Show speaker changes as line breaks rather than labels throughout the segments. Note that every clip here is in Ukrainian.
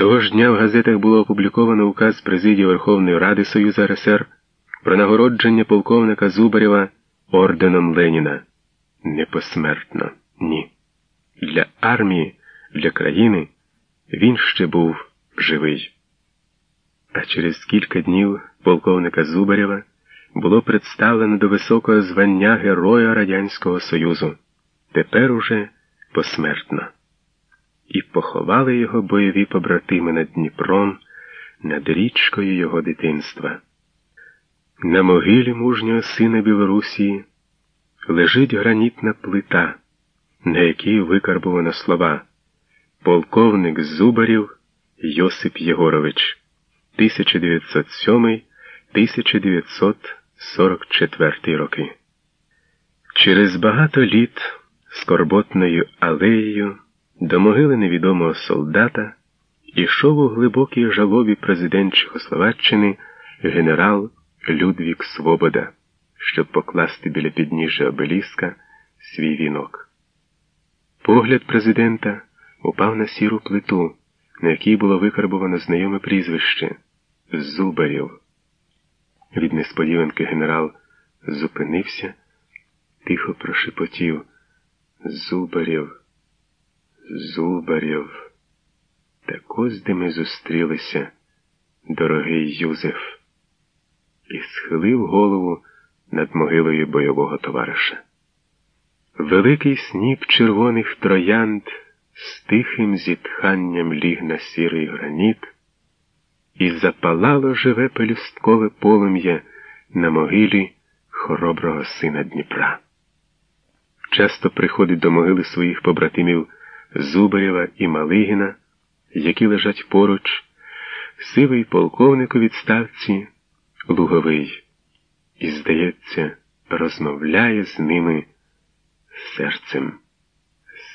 Того ж дня в газетах було опубліковано указ Президії Верховної Ради Союзу РСР про нагородження полковника Зубарєва орденом Леніна. Не посмертно, ні. Для армії, для країни він ще був живий. А через кілька днів полковника Зубарєва було представлено до високого звання Героя Радянського Союзу, тепер уже посмертно. І поховали його бойові побратими над Дніпром, над річкою його дитинства. На могилі мужнього сина Білорусії лежить гранітна плита, на якій викарбовано слова Полковник Зубарів Йосип Єгорович 1907-1944 роки. Через багато літ скорботною алеєю до могили невідомого солдата ішов у глибокій жалобі президент Чехословаччини генерал Людвік Свобода, щоб покласти біля підніжжя обеліска свій вінок. Погляд президента упав на сіру плиту, на якій було викарбовано знайоме прізвище Зубарів. Від несподіванки генерал зупинився, тихо прошепотів Зубарів, Зубарів. Так ось де ми зустрілися, дорогий Юзеф, і схилив голову над могилою бойового товариша. Великий сніп червоних троянд з тихим зітханням ліг на сірий граніт, і запалало живе пелюсткове полум'я на могилі хороброго сина Дніпра. Часто приходить до могили своїх побратимів Зубарєва і Малигіна, які лежать поруч, сивий полковник у відставці Луговий, і, здається, розмовляє з ними серцем.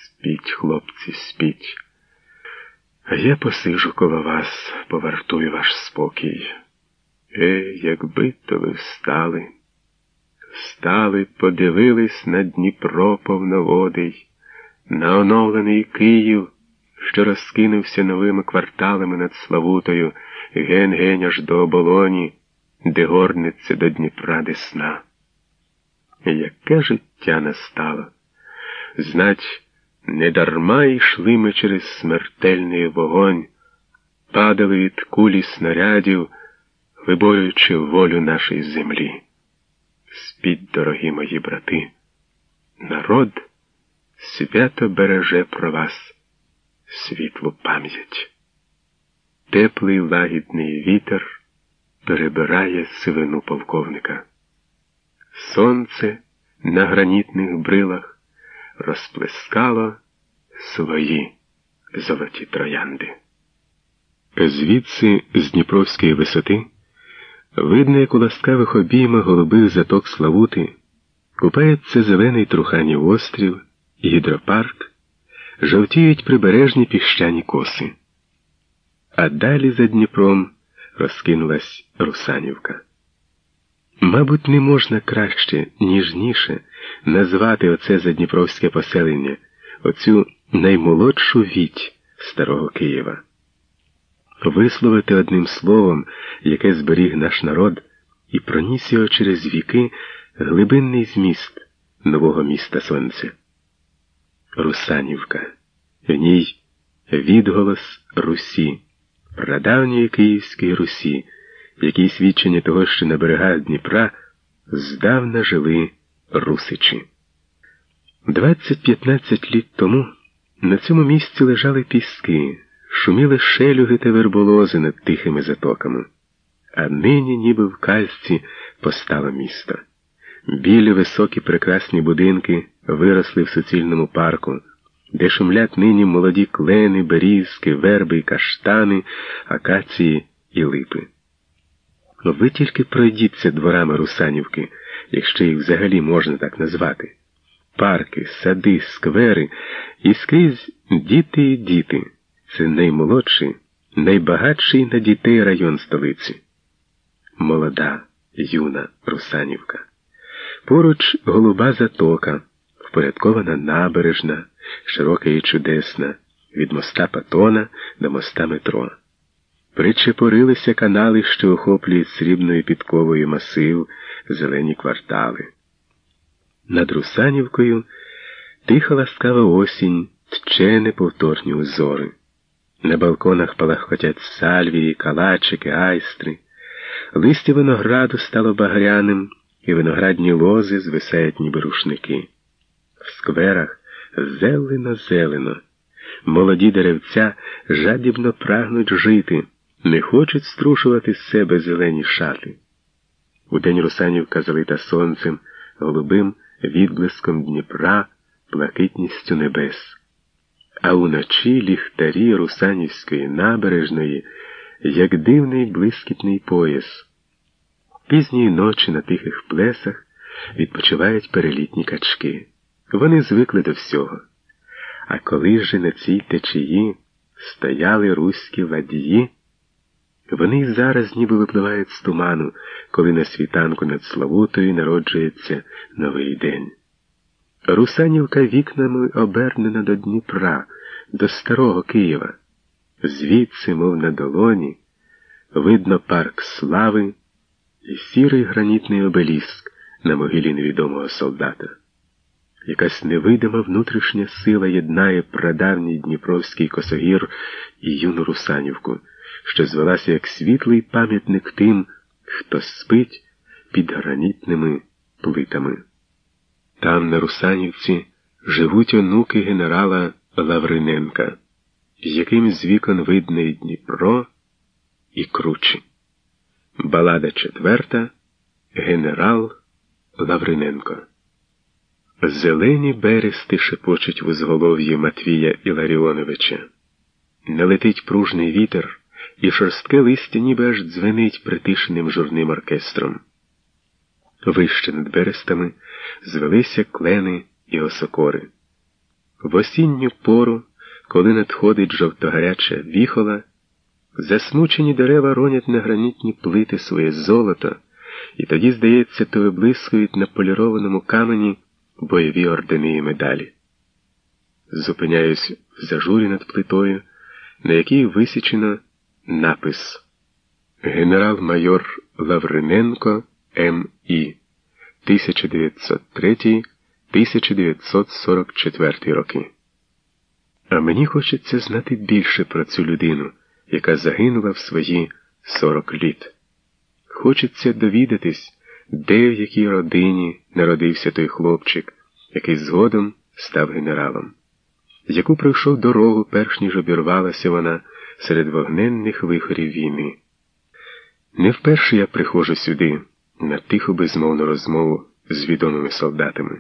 Спіть, хлопці, спіть. Я посижу коло вас, повартую ваш спокій. Е, якби то ви встали, встали, подивились на Дніпро повноводий, на оновлений Київ, що розкинувся новими кварталами над Славутою, ген-гень аж до оболоні, де горниться до Дніпра Десна. Яке життя настало? Знать, Недарма йшли ми через смертельний вогонь, падали від кулі снарядів, виборюючи волю нашої землі. Спіть, дорогі мої брати, народ свято береже про вас світлу пам'ять. Теплий лагідний вітер перебирає сивину полковника. Сонце на гранітних брилах розплескало свої золоті троянди. Звідси, з Дніпровської висоти, видно, як у ласкавих обіймах голубих заток Славути купається зелений труханів острів, гідропарк, жовтіють прибережні піщані коси. А далі за Дніпром розкинулась Русанівка. Мабуть, не можна краще, ніжніше назвати оце задніпровське поселення, оцю наймолодшу віть старого Києва, висловити одним словом, яке зберіг наш народ, і проніс його через віки глибинний зміст нового міста Сонця. Русанівка, в ній відголос Русі, прадавньої Київської Русі які свідчення того, що на берегах Дніпра здавна жили русичі. Двадцять-п'ятнадцять літ тому на цьому місці лежали піски, шуміли шелюги та верболози над тихими затоками, а нині, ніби в казці, постало місто. Білі високі прекрасні будинки виросли в суцільному парку, де шумлять нині молоді клени, берізки, верби і каштани, акації і липи. Ви тільки пройдіться дворами Русанівки, якщо їх взагалі можна так назвати. Парки, сади, сквери і скрізь діти і діти. Це наймолодший, найбагатший на дітей район столиці. Молода, юна Русанівка. Поруч голуба затока, впорядкована набережна, широка і чудесна, від моста Патона до моста Метро. Причепорилися канали, що охоплюють срібною підковою масив, зелені квартали. Над Русанівкою тиха ласкава осінь тче неповторні узори. На балконах палахкотять сальвії, калачики, айстри. Листя винограду стало багряним, і виноградні лози звисають, ніби рушники. В скверах зелено зелено. Молоді деревця жадібно прагнуть жити, не хочуть струшувати з себе зелені шати. Удень Русанівка залита сонцем, голубим відблиском Дніпра, блакитністю небес. А уночі ліхтарі Русанівської набережної, як дивний блискітний пояс. Пізньої ночі на тихих плесах відпочивають перелітні качки. Вони звикли до всього. А коли ж на цій течії стояли руські ладії, вони зараз ніби випливають з туману, коли на світанку над Славутою народжується новий день. Русанівка вікнами обернена до Дніпра, до старого Києва. Звідси, мов на долоні, видно парк слави і сірий гранітний обеліск на могилі невідомого солдата. Якась невидима внутрішня сила єднає прадавній Дніпровський косогір і юну Русанівку, що звелася як світлий пам'ятник тим, хто спить під гранітними плитами. Там, на Русанівці, живуть онуки генерала Лавриненка, яким з вікон видне Дніпро і кручі. Балада четверта Генерал Лавриненко. Зелені берести шепочуть в узголов'ї Матвія Іларіоновича. Налетить пружний вітер, і шорстке листя ніби аж дзвенить притишеним журним оркестром. Вище над берестами звелися клени і осокори. В осінню пору, коли надходить жовтогаряча віхола, засмучені дерева ронять на гранітні плити своє золото, і тоді, здається, то виблискують на полірованому камені бойові ордени і медалі. Зупиняюсь в зажурі над плитою, на якій висічено напис Генерал-майор Лавриненко М.І. 1903-1944 роки. А мені хочеться знати більше про цю людину, яка загинула в свої 40 літ. Хочеться довідатись, де в якій родині народився той хлопчик, який згодом став генералом, яку пройшов дорогу, перш ніж обірвалася вона серед вогненних вихорів війни. Не вперше я приходжу сюди на тиху безмовну розмову з відомими солдатами,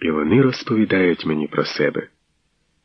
і вони розповідають мені про себе.